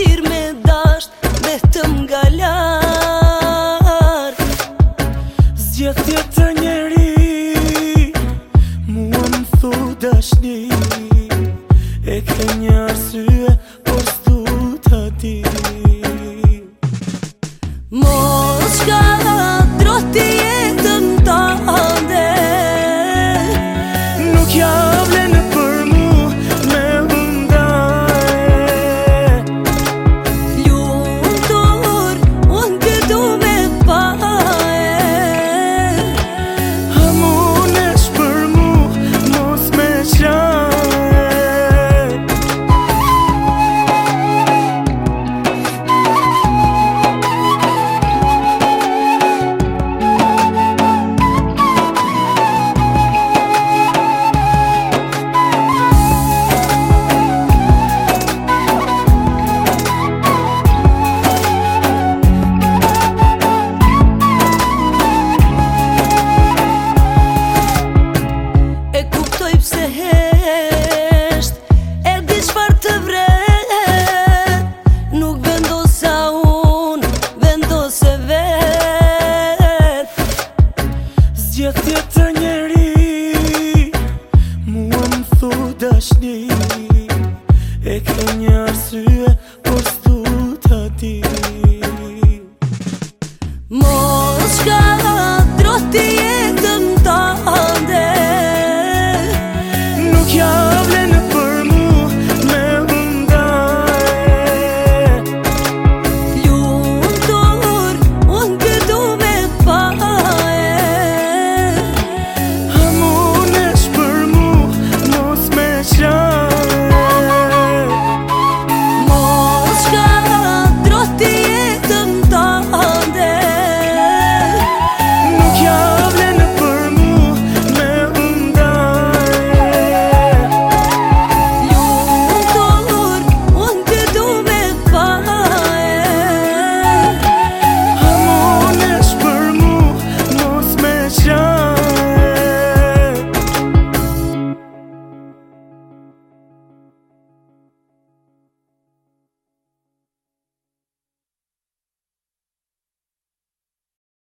vështir me dasht Vetëm nga lart Zgjëtje të njeri Mua më thu dashni E ke një arsye Por s'tu të ti Mo